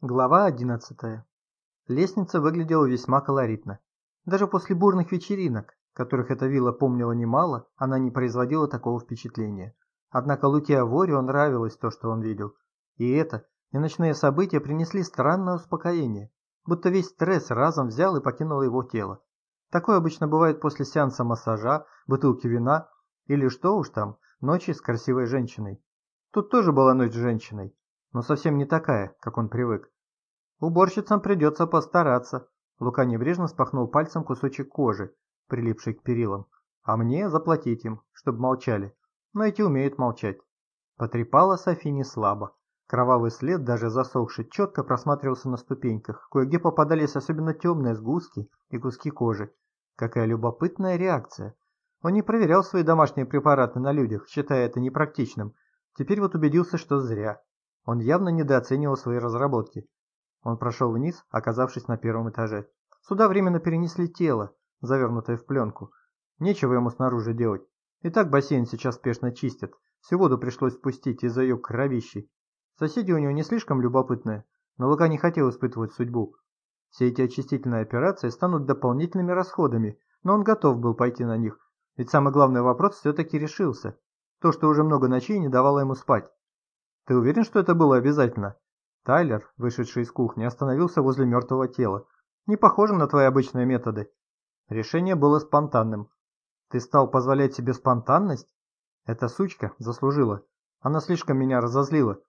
Глава 11. Лестница выглядела весьма колоритно. Даже после бурных вечеринок, которых эта вилла помнила немало, она не производила такого впечатления. Однако Луке Аворио нравилось то, что он видел. И это, и ночные события принесли странное успокоение, будто весь стресс разом взял и покинул его тело. Такое обычно бывает после сеанса массажа, бутылки вина или что уж там, ночи с красивой женщиной. Тут тоже была ночь с женщиной, но совсем не такая, как он привык. Уборщицам придется постараться. Лука небрежно спахнул пальцем кусочек кожи, прилипший к перилам. А мне заплатить им, чтобы молчали. Но эти умеют молчать. Потрепала Софи не слабо. Кровавый след, даже засохший, четко просматривался на ступеньках. Кое-где попадались особенно темные сгустки и куски кожи. Какая любопытная реакция. Он не проверял свои домашние препараты на людях, считая это непрактичным. Теперь вот убедился, что зря. Он явно недооценивал свои разработки. Он прошел вниз, оказавшись на первом этаже. Сюда временно перенесли тело, завернутое в пленку. Нечего ему снаружи делать. И так бассейн сейчас спешно чистят. Всю воду пришлось спустить из-за ее кровищей. Соседи у него не слишком любопытные, но Лука не хотел испытывать судьбу. Все эти очистительные операции станут дополнительными расходами, но он готов был пойти на них. Ведь самый главный вопрос все-таки решился. То, что уже много ночей не давало ему спать. Ты уверен, что это было обязательно? Тайлер, вышедший из кухни, остановился возле мертвого тела. Не похоже на твои обычные методы. Решение было спонтанным. Ты стал позволять себе спонтанность? Эта сучка заслужила. Она слишком меня разозлила.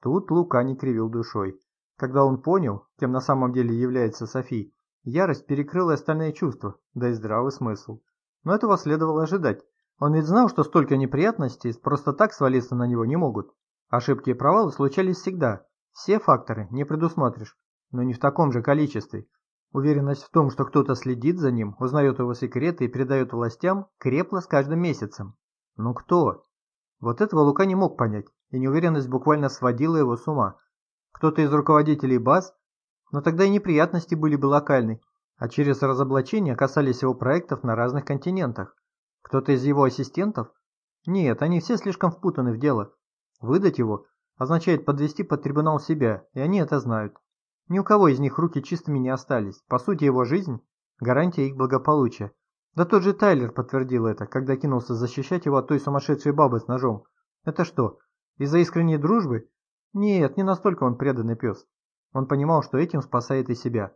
Тут Лука не кривил душой. Когда он понял, кем на самом деле является Софи, ярость перекрыла остальные чувства, да и здравый смысл. Но этого следовало ожидать. Он ведь знал, что столько неприятностей просто так свалиться на него не могут. Ошибки и провалы случались всегда. Все факторы не предусмотришь, но не в таком же количестве. Уверенность в том, что кто-то следит за ним, узнает его секреты и передает властям, крепла с каждым месяцем. Но кто? Вот этого Лука не мог понять, и неуверенность буквально сводила его с ума. Кто-то из руководителей баз? Но тогда и неприятности были бы локальны, а через разоблачение касались его проектов на разных континентах. Кто-то из его ассистентов? Нет, они все слишком впутаны в дело. Выдать его означает подвести под трибунал себя, и они это знают. Ни у кого из них руки чистыми не остались. По сути, его жизнь – гарантия их благополучия. Да тот же Тайлер подтвердил это, когда кинулся защищать его от той сумасшедшей бабы с ножом. Это что, из-за искренней дружбы? Нет, не настолько он преданный пес. Он понимал, что этим спасает и себя.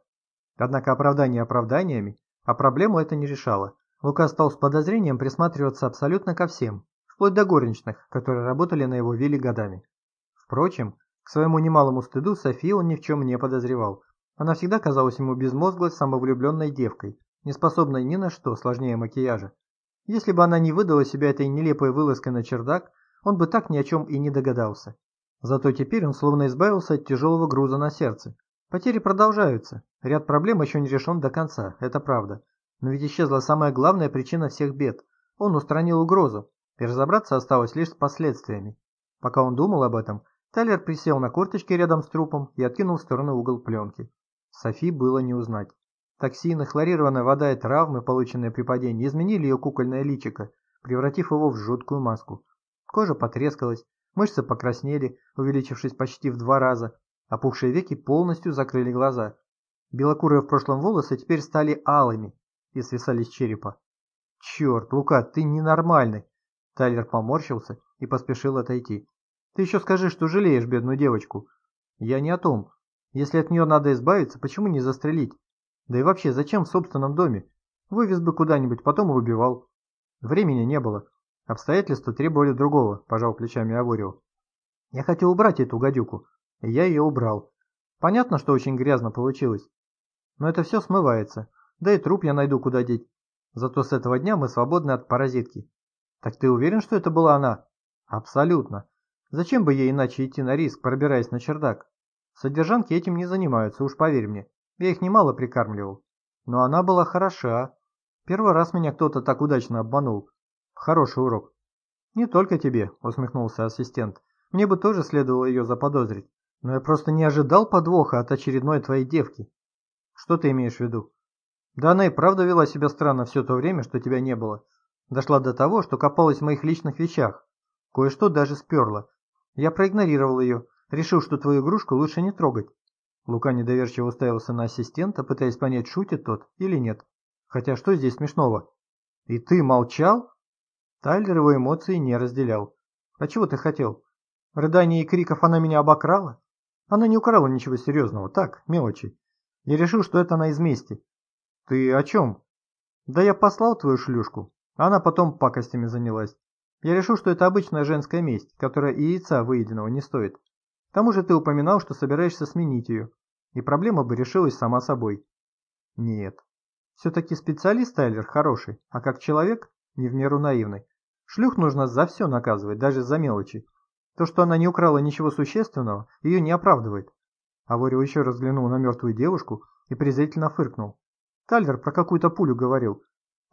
Однако оправдание оправданиями, а проблему это не решало. Лука стал с подозрением присматриваться абсолютно ко всем, вплоть до горничных, которые работали на его вилле годами. Впрочем, к своему немалому стыду Софию он ни в чем не подозревал. Она всегда казалась ему безмозглой, самовлюбленной девкой, не способной ни на что сложнее макияжа. Если бы она не выдала себя этой нелепой вылазкой на чердак, он бы так ни о чем и не догадался. Зато теперь он словно избавился от тяжелого груза на сердце. Потери продолжаются, ряд проблем еще не решен до конца, это правда. Но ведь исчезла самая главная причина всех бед. Он устранил угрозу, и разобраться осталось лишь с последствиями. Пока он думал об этом, Тайлер присел на корточки рядом с трупом и откинул в сторону угол пленки. Софи было не узнать. Токсины, хлорированная вода и травмы, полученные при падении, изменили ее кукольное личико, превратив его в жуткую маску. Кожа потрескалась, мышцы покраснели, увеличившись почти в два раза, опухшие веки полностью закрыли глаза. Белокурые в прошлом волосы теперь стали алыми и свисали с черепа. «Черт, Лука, ты ненормальный!» Тайлер поморщился и поспешил отойти. «Ты еще скажи, что жалеешь бедную девочку». «Я не о том. Если от нее надо избавиться, почему не застрелить? Да и вообще, зачем в собственном доме? Вывез бы куда-нибудь, потом убивал». Времени не было. Обстоятельства требовали другого, пожал плечами Аворио. Я хотел убрать эту гадюку, и я ее убрал. Понятно, что очень грязно получилось. Но это все смывается. Да и труп я найду куда деть. Зато с этого дня мы свободны от паразитки. Так ты уверен, что это была она? Абсолютно. Зачем бы ей иначе идти на риск, пробираясь на чердак? Содержанки этим не занимаются, уж поверь мне. Я их немало прикармливал. Но она была хороша. Первый раз меня кто-то так удачно обманул. Хороший урок. Не только тебе, усмехнулся ассистент. Мне бы тоже следовало ее заподозрить. Но я просто не ожидал подвоха от очередной твоей девки. Что ты имеешь в виду? Да она и правда вела себя странно все то время, что тебя не было. Дошла до того, что копалась в моих личных вещах. Кое-что даже сперла. Я проигнорировал ее, решил, что твою игрушку лучше не трогать. Лука недоверчиво уставился на ассистента, пытаясь понять, шутит тот или нет. Хотя что здесь смешного? И ты молчал? Тайлер его эмоции не разделял. А чего ты хотел? Рыданий и криков она меня обокрала? Она не украла ничего серьезного, так, мелочи. Я решил, что это она из мести. Ты о чем? Да я послал твою шлюшку, она потом пакостями занялась. Я решил, что это обычная женская месть, которая и яйца выеденного не стоит. К тому же ты упоминал, что собираешься сменить ее, и проблема бы решилась сама собой. Нет. Все-таки специалист Тайлер хороший, а как человек не в меру наивный. Шлюх нужно за все наказывать, даже за мелочи. То, что она не украла ничего существенного, ее не оправдывает. Аворио еще раз взглянул на мертвую девушку и презрительно фыркнул. Тайлер про какую-то пулю говорил.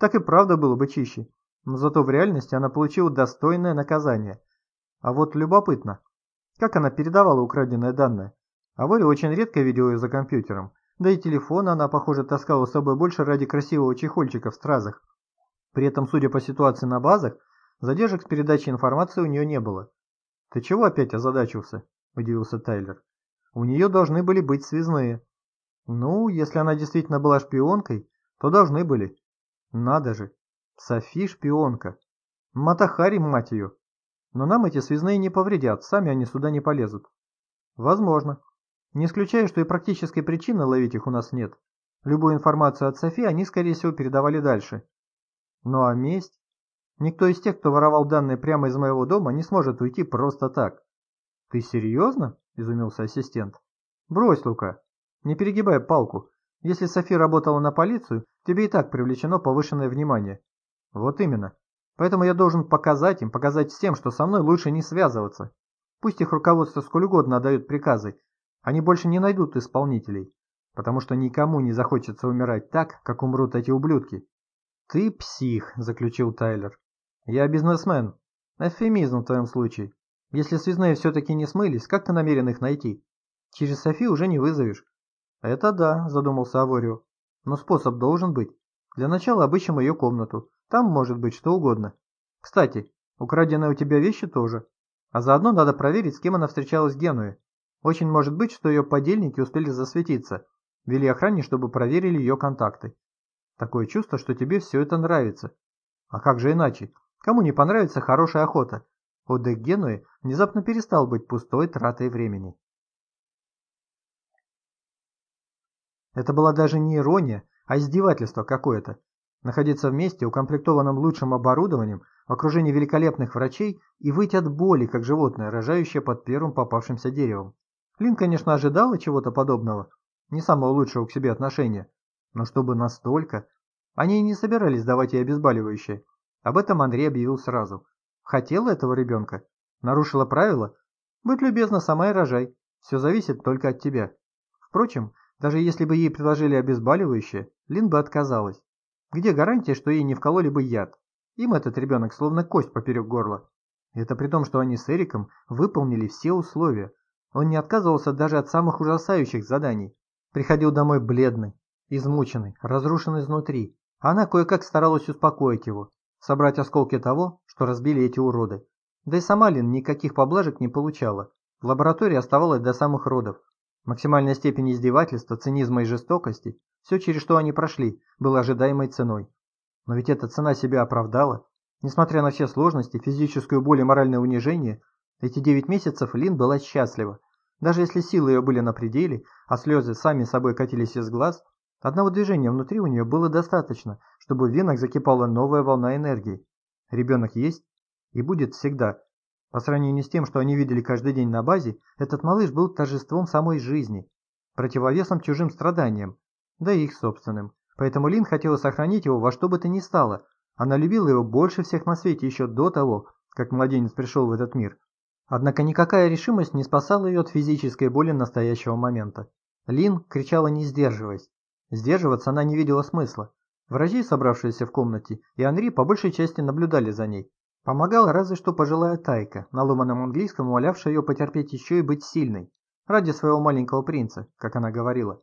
Так и правда было бы чище. Но зато в реальности она получила достойное наказание. А вот любопытно, как она передавала украденные данные. Аворио очень редко видел ее за компьютером. Да и телефон она, похоже, таскала с собой больше ради красивого чехольчика в стразах. При этом, судя по ситуации на базах, задержек с передачей информации у нее не было. «Ты чего опять озадачился?» – удивился Тайлер. «У нее должны были быть связные». «Ну, если она действительно была шпионкой, то должны были». «Надо же! Софи шпионка! Матахари, мать ее! Но нам эти связные не повредят, сами они сюда не полезут». «Возможно. Не исключаю, что и практической причины ловить их у нас нет. Любую информацию от Софи они, скорее всего, передавали дальше. Ну а месть? Никто из тех, кто воровал данные прямо из моего дома, не сможет уйти просто так. Ты серьезно? Изумился ассистент. Брось, Лука. Не перегибай палку. Если Софи работала на полицию, тебе и так привлечено повышенное внимание. Вот именно. Поэтому я должен показать им, показать всем, что со мной лучше не связываться. Пусть их руководство сколь угодно отдают приказы. Они больше не найдут исполнителей. Потому что никому не захочется умирать так, как умрут эти ублюдки. «Ты псих», – заключил Тайлер. «Я бизнесмен. Эвфемизм в твоем случае. Если связные все-таки не смылись, как ты намерен их найти? Через Софи уже не вызовешь». «Это да», – задумался Аворио. «Но способ должен быть. Для начала обыщем ее комнату. Там может быть что угодно. Кстати, украденные у тебя вещи тоже. А заодно надо проверить, с кем она встречалась в Генуе. Очень может быть, что ее подельники успели засветиться. Вели охране, чтобы проверили ее контакты. Такое чувство, что тебе все это нравится. А как же иначе? Кому не понравится хорошая охота? Отдых Генуи внезапно перестал быть пустой тратой времени. Это была даже не ирония, а издевательство какое-то. Находиться вместе, укомплектованном лучшим оборудованием, в окружении великолепных врачей и выйти от боли, как животное, рожающее под первым попавшимся деревом. Лин, конечно, ожидала чего-то подобного, не самого лучшего к себе отношения, но чтобы настолько... Они и не собирались давать ей обезболивающее, об этом Андрей объявил сразу. Хотела этого ребенка? Нарушила правила? Будь любезна, сама и рожай. Все зависит только от тебя. Впрочем, даже если бы ей предложили обезболивающее, Лин бы отказалась. Где гарантия, что ей не вкололи бы яд? Им этот ребенок словно кость поперек горла. Это при том, что они с Эриком выполнили все условия. Он не отказывался даже от самых ужасающих заданий. Приходил домой бледный, измученный, разрушенный изнутри. Она кое-как старалась успокоить его, собрать осколки того, что разбили эти уроды. Да и сама Лин никаких поблажек не получала. В лаборатории оставалась до самых родов. Максимальная степень издевательства, цинизма и жестокости, все через что они прошли, было ожидаемой ценой. Но ведь эта цена себя оправдала. Несмотря на все сложности, физическую боль и моральное унижение, эти девять месяцев Лин была счастлива. Даже если силы ее были на пределе, а слезы сами собой катились из глаз, Одного движения внутри у нее было достаточно, чтобы в венах закипала новая волна энергии. Ребенок есть и будет всегда. По сравнению с тем, что они видели каждый день на базе, этот малыш был торжеством самой жизни, противовесом чужим страданиям, да и их собственным. Поэтому Лин хотела сохранить его во что бы то ни стало. Она любила его больше всех на свете еще до того, как младенец пришел в этот мир. Однако никакая решимость не спасала ее от физической боли настоящего момента. Лин кричала не сдерживаясь. Сдерживаться она не видела смысла. Врачи, собравшиеся в комнате, и Анри по большей части наблюдали за ней. Помогала разве что пожилая Тайка, на ломаном английском умолявшая ее потерпеть еще и быть сильной, ради своего маленького принца, как она говорила.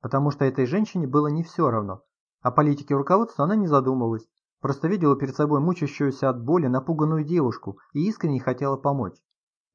Потому что этой женщине было не все равно. О политике руководства она не задумывалась, просто видела перед собой мучащуюся от боли напуганную девушку и искренне хотела помочь.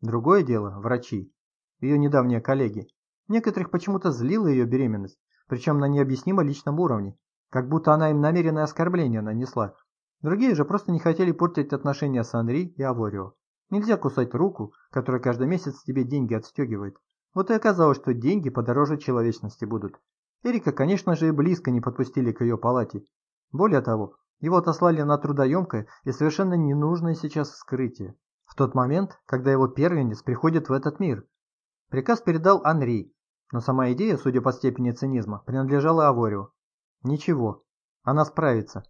Другое дело – врачи, ее недавние коллеги. Некоторых почему-то злила ее беременность, причем на необъяснимо личном уровне, как будто она им намеренное оскорбление нанесла. Другие же просто не хотели портить отношения с Анри и Аворио. Нельзя кусать руку, которая каждый месяц тебе деньги отстегивает. Вот и оказалось, что деньги подороже человечности будут. Эрика, конечно же, и близко не подпустили к ее палате. Более того, его отослали на трудоемкое и совершенно ненужное сейчас вскрытие. В тот момент, когда его первенец приходит в этот мир. Приказ передал Анри, но сама идея, судя по степени цинизма, принадлежала Аворио. Ничего, она справится.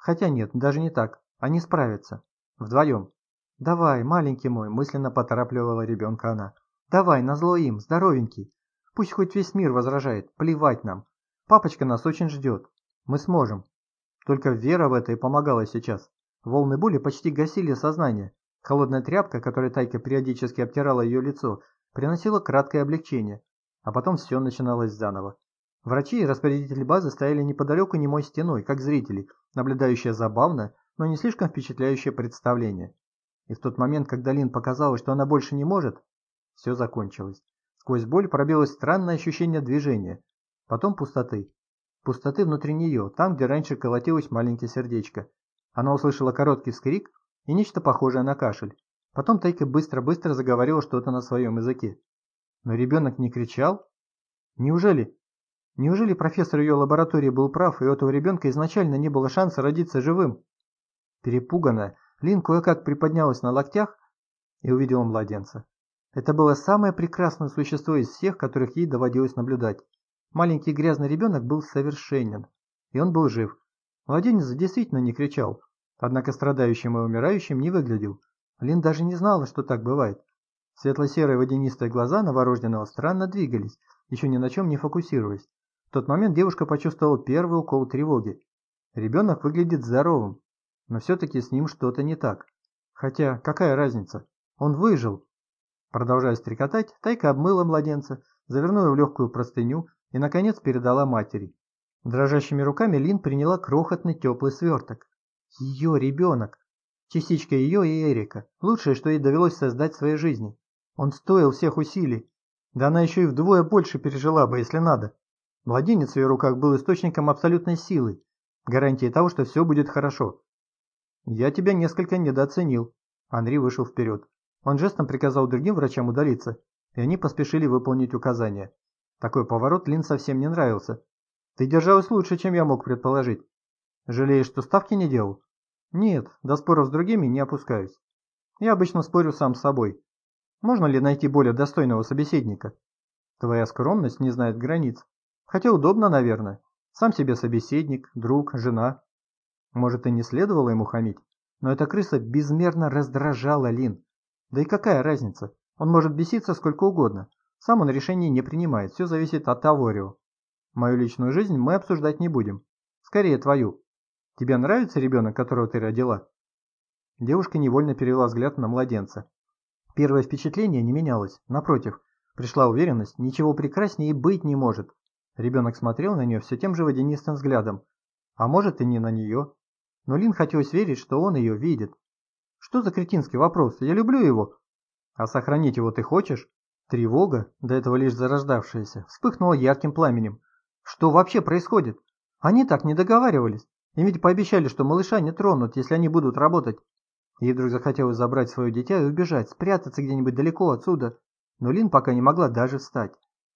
Хотя нет, даже не так. Они справятся. Вдвоем. «Давай, маленький мой», – мысленно поторапливала ребенка она. Давай, назло им, здоровенький. Пусть хоть весь мир возражает, плевать нам. Папочка нас очень ждет. Мы сможем. Только вера в это и помогала сейчас. Волны боли почти гасили сознание. Холодная тряпка, которой Тайка периодически обтирала ее лицо, приносила краткое облегчение. А потом все начиналось заново. Врачи и распорядители базы стояли неподалеку немой стеной, как зрители, наблюдающие забавное, но не слишком впечатляющее представление. И в тот момент, когда Лин показала, что она больше не может, все закончилось. Сквозь боль пробилось странное ощущение движения. Потом пустоты. Пустоты внутри нее, там, где раньше колотилось маленькое сердечко. Она услышала короткий вскрик и нечто похожее на кашель. Потом Тайка быстро-быстро заговорила что-то на своем языке. Но ребенок не кричал? Неужели? Неужели профессор ее лаборатории был прав, и у этого ребенка изначально не было шанса родиться живым? Перепуганная, Лин кое-как приподнялась на локтях и увидела младенца. Это было самое прекрасное существо из всех, которых ей доводилось наблюдать. Маленький грязный ребенок был совершенен, и он был жив. Младенец действительно не кричал, однако страдающим и умирающим не выглядел. Лин даже не знала, что так бывает. Светло-серые водянистые глаза новорожденного странно двигались, еще ни на чем не фокусируясь. В тот момент девушка почувствовала первый укол тревоги. Ребенок выглядит здоровым, но все-таки с ним что-то не так. Хотя, какая разница? Он выжил, Продолжая стрекотать, Тайка обмыла младенца, завернула в легкую простыню и, наконец, передала матери. Дрожащими руками Лин приняла крохотный теплый сверток. Ее ребенок. Частичка ее и Эрика. Лучшее, что ей довелось создать в своей жизни. Он стоил всех усилий. Да она еще и вдвое больше пережила бы, если надо. Младенец в ее руках был источником абсолютной силы, гарантией того, что все будет хорошо. «Я тебя несколько недооценил», — Андрей вышел вперед. Он жестом приказал другим врачам удалиться, и они поспешили выполнить указания. Такой поворот Лин совсем не нравился. «Ты держалась лучше, чем я мог предположить. Жалеешь, что ставки не делал?» «Нет, до споров с другими не опускаюсь. Я обычно спорю сам с собой. Можно ли найти более достойного собеседника? Твоя скромность не знает границ. Хотя удобно, наверное. Сам себе собеседник, друг, жена. Может, и не следовало ему хамить, но эта крыса безмерно раздражала Лин. Да и какая разница? Он может беситься сколько угодно. Сам он решение не принимает, все зависит от Аворио. Мою личную жизнь мы обсуждать не будем. Скорее твою. Тебе нравится ребенок, которого ты родила? Девушка невольно перевела взгляд на младенца. Первое впечатление не менялось. Напротив, пришла уверенность, ничего прекраснее и быть не может. Ребенок смотрел на нее все тем же водянистым взглядом. А может и не на нее. Но Лин хотелось верить, что он ее видит. Что за кретинский вопрос? Я люблю его. А сохранить его ты хочешь? Тревога, до этого лишь зарождавшаяся, вспыхнула ярким пламенем. Что вообще происходит? Они так не договаривались. Им ведь пообещали, что малыша не тронут, если они будут работать. Ей вдруг захотелось забрать свое дитя и убежать, спрятаться где-нибудь далеко отсюда. Но Лин пока не могла даже встать.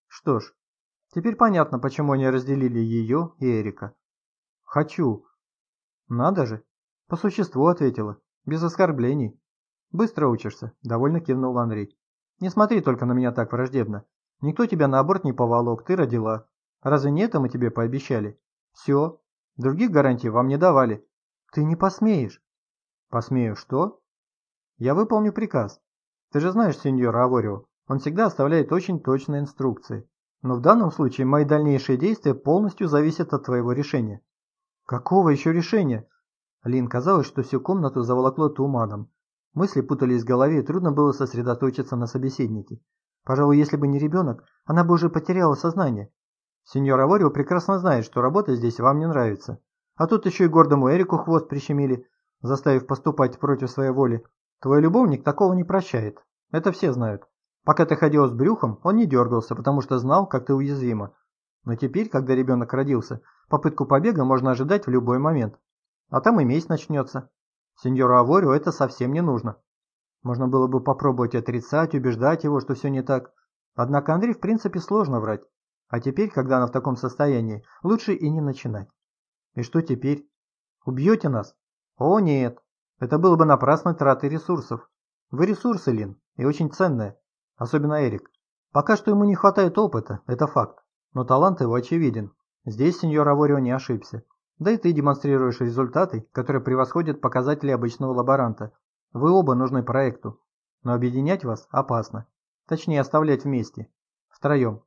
Что ж, теперь понятно, почему они разделили ее и Эрика. «Хочу». «Надо же». По существу ответила. Без оскорблений. Быстро учишься, довольно кивнул Андрей. Не смотри только на меня так враждебно. Никто тебя на аборт не поволок, ты родила. Разве не это мы тебе пообещали? Все. Других гарантий вам не давали. Ты не посмеешь. Посмею что? Я выполню приказ. Ты же знаешь сеньора Аворио, он всегда оставляет очень точные инструкции. Но в данном случае мои дальнейшие действия полностью зависят от твоего решения. Какого еще решения? Лин казалось, что всю комнату заволокло туманом. Мысли путались в голове, и трудно было сосредоточиться на собеседнике. Пожалуй, если бы не ребенок, она бы уже потеряла сознание. Сеньор Аворио прекрасно знает, что работа здесь вам не нравится. А тут еще и гордому Эрику хвост прищемили, заставив поступать против своей воли. Твой любовник такого не прощает. Это все знают. Пока ты ходила с брюхом, он не дергался, потому что знал, как ты уязвима. Но теперь, когда ребенок родился, попытку побега можно ожидать в любой момент. А там и месть начнется. Сеньору Аворио это совсем не нужно. Можно было бы попробовать отрицать, убеждать его, что все не так. Однако Андрей в принципе сложно врать. А теперь, когда она в таком состоянии, лучше и не начинать. И что теперь? Убьете нас? О нет, это было бы напрасной тратой ресурсов. Вы ресурсы, Лин, и очень ценные. Особенно Эрик. Пока что ему не хватает опыта, это факт. Но талант его очевиден. Здесь сеньор Аворио не ошибся. Да и ты демонстрируешь результаты, которые превосходят показатели обычного лаборанта. Вы оба нужны проекту. Но объединять вас опасно. Точнее, оставлять вместе. Втроем.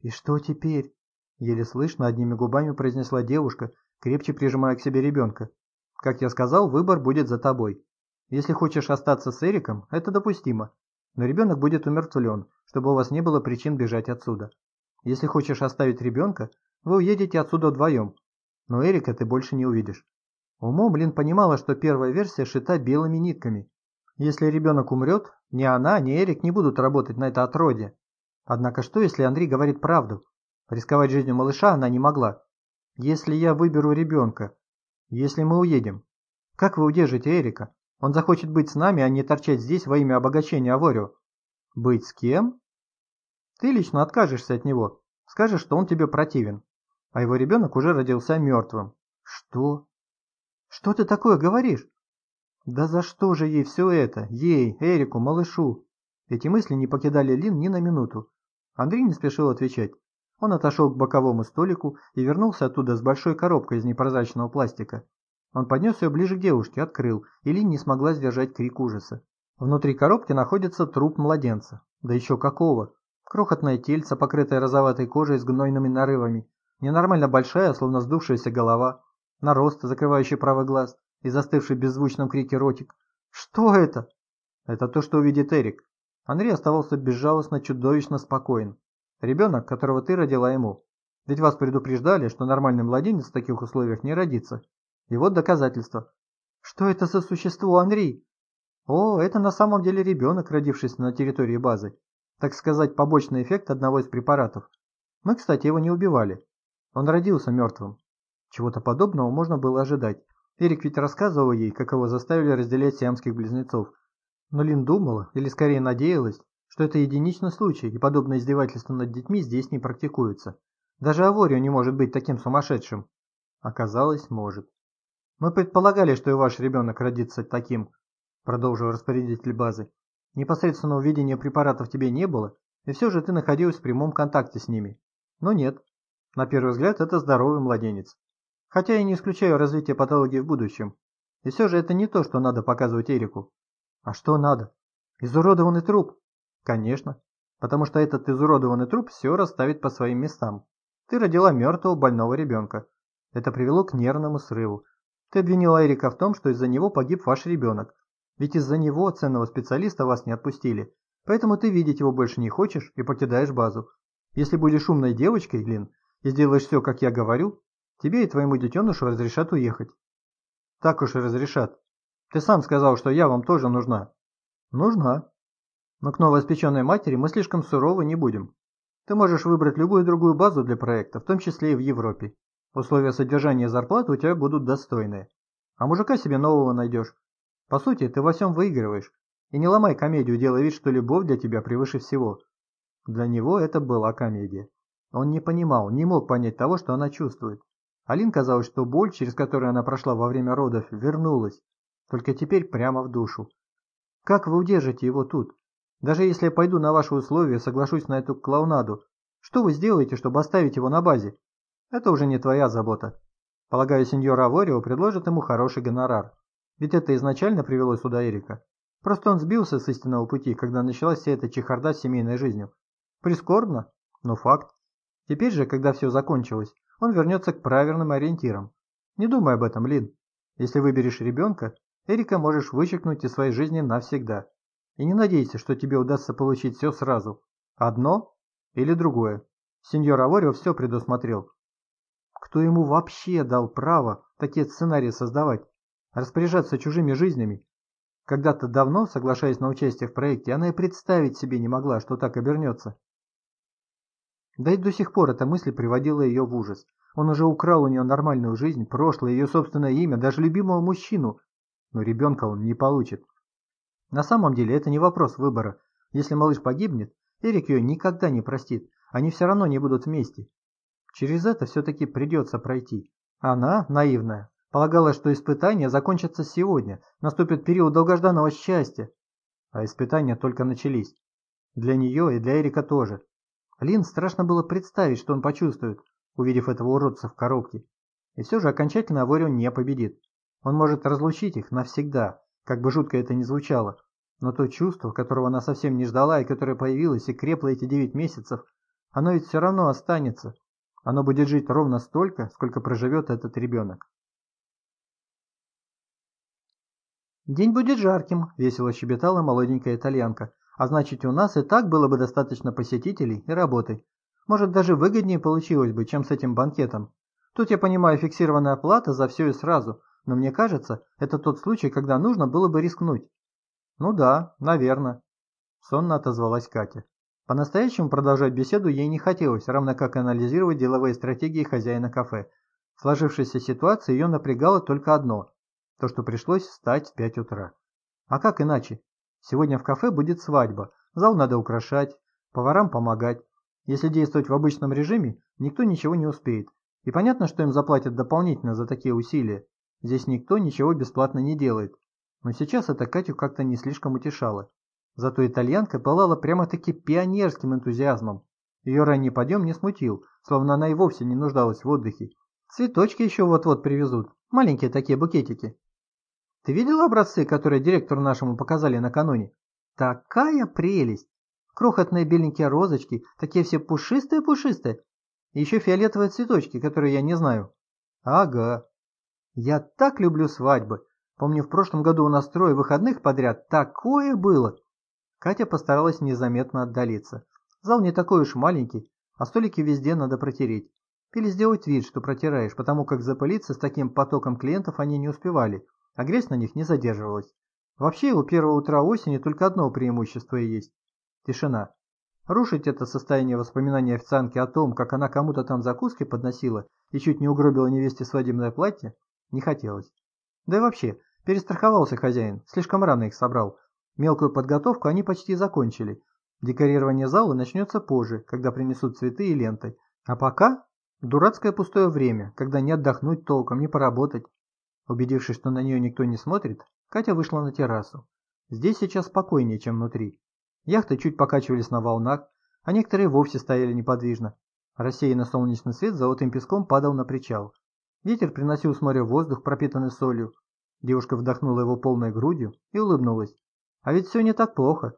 «И что теперь?» Еле слышно одними губами произнесла девушка, крепче прижимая к себе ребенка. «Как я сказал, выбор будет за тобой. Если хочешь остаться с Эриком, это допустимо. Но ребенок будет умертвлен, чтобы у вас не было причин бежать отсюда. Если хочешь оставить ребенка, вы уедете отсюда вдвоем. Но Эрика ты больше не увидишь. Умом Лин понимала, что первая версия шита белыми нитками. Если ребенок умрет, ни она, ни Эрик не будут работать на это отродье. Однако что, если Андрей говорит правду? Рисковать жизнью малыша она не могла. Если я выберу ребенка, если мы уедем, как вы удержите Эрика? Он захочет быть с нами, а не торчать здесь во имя обогащения Аворио. Быть с кем? Ты лично откажешься от него, скажешь, что он тебе противен, а его ребенок уже родился мертвым. Что? Что ты такое говоришь? Да за что же ей все это? Ей, Эрику, малышу? Эти мысли не покидали Лин ни на минуту. Андрей не спешил отвечать. Он отошел к боковому столику и вернулся оттуда с большой коробкой из непрозрачного пластика. Он поднес ее ближе к девушке, открыл, и Лин не смогла сдержать крик ужаса. Внутри коробки находится труп младенца. Да еще какого? Крохотное тельце, покрытое розоватой кожей с гнойными нарывами. Ненормально большая, словно сдувшаяся голова. Нарост, закрывающий правый глаз. И застывший в беззвучном крике ротик. Что это? Это то, что увидит Эрик. Андрей оставался безжалостно, чудовищно спокоен. Ребенок, которого ты родила ему. Ведь вас предупреждали, что нормальный младенец в таких условиях не родится. И вот доказательство. Что это за существо, Андрей? О, это на самом деле ребенок, родившийся на территории базы так сказать, побочный эффект одного из препаратов. Мы, кстати, его не убивали. Он родился мертвым. Чего-то подобного можно было ожидать. Эрик ведь рассказывал ей, как его заставили разделять сиамских близнецов. Но Лин думала, или скорее надеялась, что это единичный случай, и подобное издевательство над детьми здесь не практикуется. Даже Аворио не может быть таким сумасшедшим. Оказалось, может. Мы предполагали, что и ваш ребенок родится таким, продолжил распорядитель базы. Непосредственного видения препаратов тебе не было, и все же ты находилась в прямом контакте с ними. Но нет. На первый взгляд это здоровый младенец. Хотя я не исключаю развитие патологии в будущем. И все же это не то, что надо показывать Эрику. А что надо? Изуродованный труп? Конечно. Потому что этот изуродованный труп все расставит по своим местам. Ты родила мертвого больного ребенка. Это привело к нервному срыву. Ты обвинила Эрика в том, что из-за него погиб ваш ребенок. Ведь из-за него, ценного специалиста, вас не отпустили. Поэтому ты видеть его больше не хочешь и покидаешь базу. Если будешь умной девочкой, Лин, и сделаешь все, как я говорю, тебе и твоему детенышу разрешат уехать. Так уж и разрешат. Ты сам сказал, что я вам тоже нужна. Нужна. Но к новоиспеченной матери мы слишком суровы не будем. Ты можешь выбрать любую другую базу для проекта, в том числе и в Европе. Условия содержания и зарплаты у тебя будут достойные. А мужика себе нового найдешь, по сути, ты во всем выигрываешь. И не ломай комедию, делая вид, что любовь для тебя превыше всего. Для него это была комедия. Он не понимал, не мог понять того, что она чувствует. Алин казалось, что боль, через которую она прошла во время родов, вернулась. Только теперь прямо в душу. Как вы удержите его тут? Даже если я пойду на ваши условия, соглашусь на эту клоунаду, что вы сделаете, чтобы оставить его на базе? Это уже не твоя забота. Полагаю, сеньор Аворио предложит ему хороший гонорар. Ведь это изначально привело сюда Эрика. Просто он сбился с истинного пути, когда началась вся эта чехарда с семейной жизнью. Прискорбно, но факт. Теперь же, когда все закончилось, он вернется к правильным ориентирам. Не думай об этом, Лин. Если выберешь ребенка, Эрика можешь вычеркнуть из своей жизни навсегда. И не надейся, что тебе удастся получить все сразу. Одно или другое. Сеньор Аворио все предусмотрел. Кто ему вообще дал право такие сценарии создавать? распоряжаться чужими жизнями. Когда-то давно, соглашаясь на участие в проекте, она и представить себе не могла, что так обернется. Да и до сих пор эта мысль приводила ее в ужас. Он уже украл у нее нормальную жизнь, прошлое, ее собственное имя, даже любимого мужчину. Но ребенка он не получит. На самом деле это не вопрос выбора. Если малыш погибнет, Эрик ее никогда не простит. Они все равно не будут вместе. Через это все-таки придется пройти. Она, наивная, полагала, что испытания закончатся сегодня, наступит период долгожданного счастья. А испытания только начались. Для нее и для Эрика тоже. Лин страшно было представить, что он почувствует, увидев этого уродца в коробке. И все же окончательно Аворион не победит. Он может разлучить их навсегда, как бы жутко это ни звучало. Но то чувство, которого она совсем не ждала и которое появилось и крепло эти девять месяцев, оно ведь все равно останется. Оно будет жить ровно столько, сколько проживет этот ребенок. «День будет жарким», – весело щебетала молоденькая итальянка. «А значит, у нас и так было бы достаточно посетителей и работы. Может, даже выгоднее получилось бы, чем с этим банкетом. Тут я понимаю фиксированная оплата за все и сразу, но мне кажется, это тот случай, когда нужно было бы рискнуть». «Ну да, наверное», – сонно отозвалась Катя. По-настоящему продолжать беседу ей не хотелось, равно как анализировать деловые стратегии хозяина кафе. В сложившейся ситуации ее напрягало только одно – то, что пришлось встать в 5 утра. А как иначе? Сегодня в кафе будет свадьба, зал надо украшать, поварам помогать. Если действовать в обычном режиме, никто ничего не успеет. И понятно, что им заплатят дополнительно за такие усилия. Здесь никто ничего бесплатно не делает. Но сейчас это Катю как-то не слишком утешало. Зато итальянка пылала прямо-таки пионерским энтузиазмом. Ее ранний подъем не смутил, словно она и вовсе не нуждалась в отдыхе. Цветочки еще вот-вот привезут, маленькие такие букетики. Ты видела образцы, которые директору нашему показали накануне? Такая прелесть! Крохотные беленькие розочки, такие все пушистые-пушистые. И еще фиолетовые цветочки, которые я не знаю. Ага. Я так люблю свадьбы. Помню, в прошлом году у нас трое выходных подряд такое было. Катя постаралась незаметно отдалиться. Зал не такой уж маленький, а столики везде надо протереть. Или сделать вид, что протираешь, потому как запылиться с таким потоком клиентов они не успевали, а грязь на них не задерживалась. Вообще у первого утра осени только одно преимущество и есть – тишина. Рушить это состояние воспоминания официантки о том, как она кому-то там закуски подносила и чуть не угробила невесте свадебное платье, не хотелось. Да и вообще, перестраховался хозяин, слишком рано их собрал, Мелкую подготовку они почти закончили. Декорирование зала начнется позже, когда принесут цветы и ленты. А пока дурацкое пустое время, когда не отдохнуть толком, не поработать. Убедившись, что на нее никто не смотрит, Катя вышла на террасу. Здесь сейчас спокойнее, чем внутри. Яхты чуть покачивались на волнах, а некоторые вовсе стояли неподвижно. Рассеянный солнечный свет золотым песком падал на причал. Ветер приносил с моря воздух, пропитанный солью. Девушка вдохнула его полной грудью и улыбнулась. А ведь все не так плохо.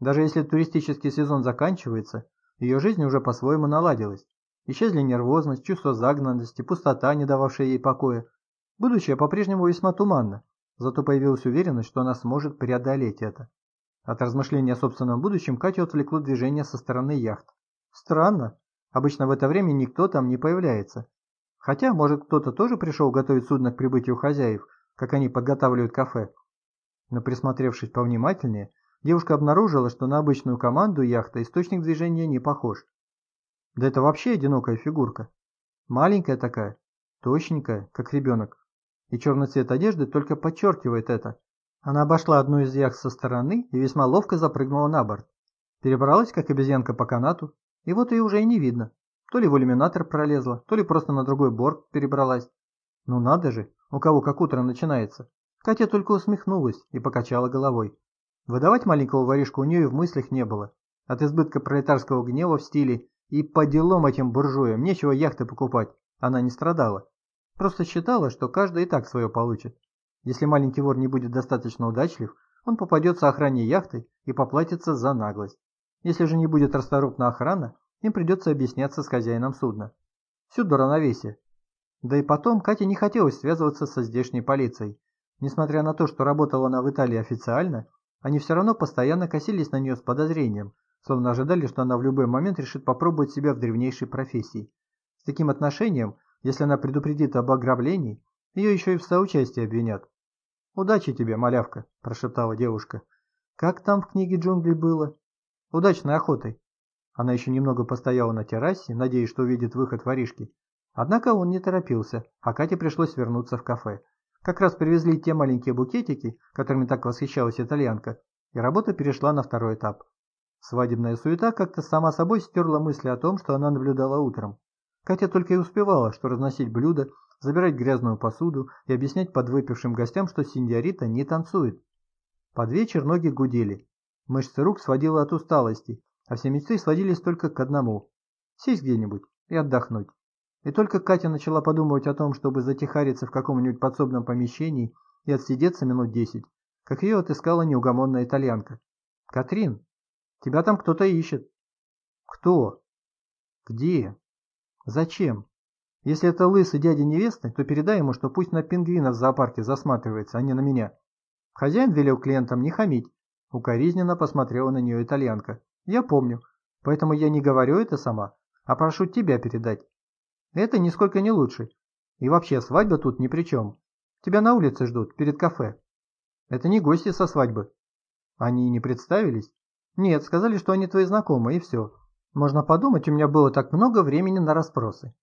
Даже если туристический сезон заканчивается, ее жизнь уже по-своему наладилась. Исчезли нервозность, чувство загнанности, пустота, не дававшая ей покоя. Будущее по-прежнему весьма туманно, зато появилась уверенность, что она сможет преодолеть это. От размышления о собственном будущем Катю отвлекло движение со стороны яхт. Странно, обычно в это время никто там не появляется. Хотя, может, кто-то тоже пришел готовить судно к прибытию хозяев, как они подготавливают кафе но присмотревшись повнимательнее, девушка обнаружила, что на обычную команду яхта источник движения не похож. Да это вообще одинокая фигурка. Маленькая такая, точненькая, как ребенок. И черный цвет одежды только подчеркивает это. Она обошла одну из яхт со стороны и весьма ловко запрыгнула на борт. Перебралась, как обезьянка по канату, и вот ее уже и не видно. То ли в иллюминатор пролезла, то ли просто на другой борт перебралась. Ну надо же, у кого как утро начинается. Катя только усмехнулась и покачала головой. Выдавать маленького воришку у нее в мыслях не было. От избытка пролетарского гнева в стиле «и по делам этим буржуям, нечего яхты покупать» она не страдала. Просто считала, что каждый и так свое получит. Если маленький вор не будет достаточно удачлив, он попадется охране яхты и поплатится за наглость. Если же не будет расторопна охрана, им придется объясняться с хозяином судна. Всюду равновесие. Да и потом Кате не хотелось связываться со здешней полицией. Несмотря на то, что работала она в Италии официально, они все равно постоянно косились на нее с подозрением, словно ожидали, что она в любой момент решит попробовать себя в древнейшей профессии. С таким отношением, если она предупредит об ограблении, ее еще и в соучастии обвинят. «Удачи тебе, малявка», – прошептала девушка. «Как там в книге джунглей было?» «Удачной охотой». Она еще немного постояла на террасе, надеясь, что увидит выход воришки. Однако он не торопился, а Кате пришлось вернуться в кафе. Как раз привезли те маленькие букетики, которыми так восхищалась итальянка, и работа перешла на второй этап. Свадебная суета как-то сама собой стерла мысли о том, что она наблюдала утром. Катя только и успевала, что разносить блюда, забирать грязную посуду и объяснять подвыпившим гостям, что синьорита не танцует. Под вечер ноги гудели. Мышцы рук сводило от усталости, а все мечты сводились только к одному – сесть где-нибудь и отдохнуть. И только Катя начала подумывать о том, чтобы затихариться в каком-нибудь подсобном помещении и отсидеться минут десять, как ее отыскала неугомонная итальянка. «Катрин, тебя там кто-то ищет». «Кто?» «Где?» «Зачем?» Если это лысый дядя невесты, то передай ему, что пусть на пингвина в зоопарке засматривается, а не на меня. Хозяин велел клиентам не хамить. Укоризненно посмотрела на нее итальянка. Я помню. Поэтому я не говорю это сама, а прошу тебя передать. Это нисколько не лучше. И вообще, свадьба тут ни при чем. Тебя на улице ждут, перед кафе. Это не гости со свадьбы. Они не представились? Нет, сказали, что они твои знакомые, и все. Можно подумать, у меня было так много времени на расспросы.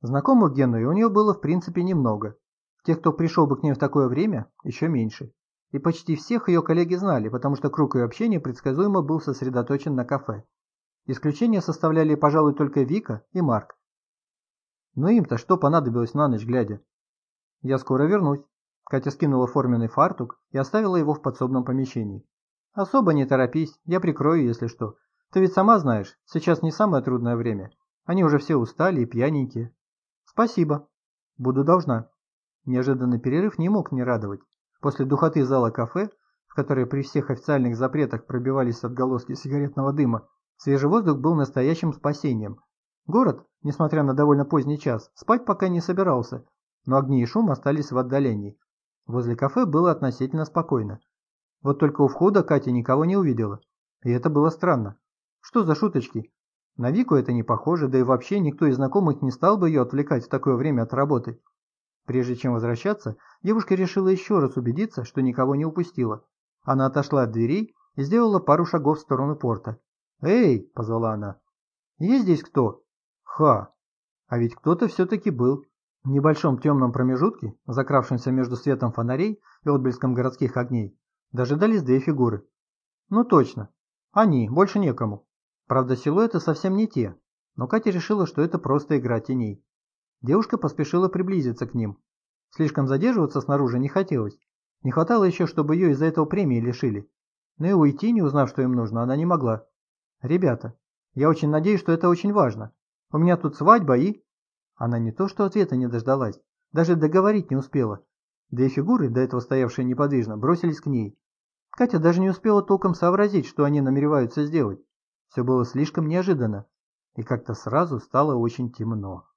Знакомых Генуи у нее было в принципе немного. Тех, кто пришел бы к ней в такое время, еще меньше. И почти всех ее коллеги знали, потому что круг ее общения предсказуемо был сосредоточен на кафе. Исключение составляли, пожалуй, только Вика и Марк. Но им-то что понадобилось на ночь глядя? Я скоро вернусь. Катя скинула форменный фартук и оставила его в подсобном помещении. Особо не торопись, я прикрою, если что. Ты ведь сама знаешь, сейчас не самое трудное время. Они уже все устали и пьяненькие. «Спасибо. Буду должна». Неожиданный перерыв не мог не радовать. После духоты зала кафе, в которой при всех официальных запретах пробивались отголоски сигаретного дыма, свежий воздух был настоящим спасением. Город, несмотря на довольно поздний час, спать пока не собирался, но огни и шум остались в отдалении. Возле кафе было относительно спокойно. Вот только у входа Катя никого не увидела. И это было странно. Что за шуточки? На Вику это не похоже, да и вообще никто из знакомых не стал бы ее отвлекать в такое время от работы. Прежде чем возвращаться, девушка решила еще раз убедиться, что никого не упустила. Она отошла от дверей и сделала пару шагов в сторону порта. «Эй!» – позвала она. «Есть здесь кто?» «Ха! А ведь кто-то все-таки был». В небольшом темном промежутке, закравшемся между светом фонарей и отблеском городских огней, дожидались две фигуры. «Ну точно. Они, больше некому». Правда, силуэты совсем не те, но Катя решила, что это просто игра теней. Девушка поспешила приблизиться к ним. Слишком задерживаться снаружи не хотелось. Не хватало еще, чтобы ее из-за этого премии лишили. Но и уйти, не узнав, что им нужно, она не могла. «Ребята, я очень надеюсь, что это очень важно. У меня тут свадьба и...» Она не то что ответа не дождалась, даже договорить не успела. Две фигуры, до этого стоявшие неподвижно, бросились к ней. Катя даже не успела толком сообразить, что они намереваются сделать. Все было слишком неожиданно, и как-то сразу стало очень темно.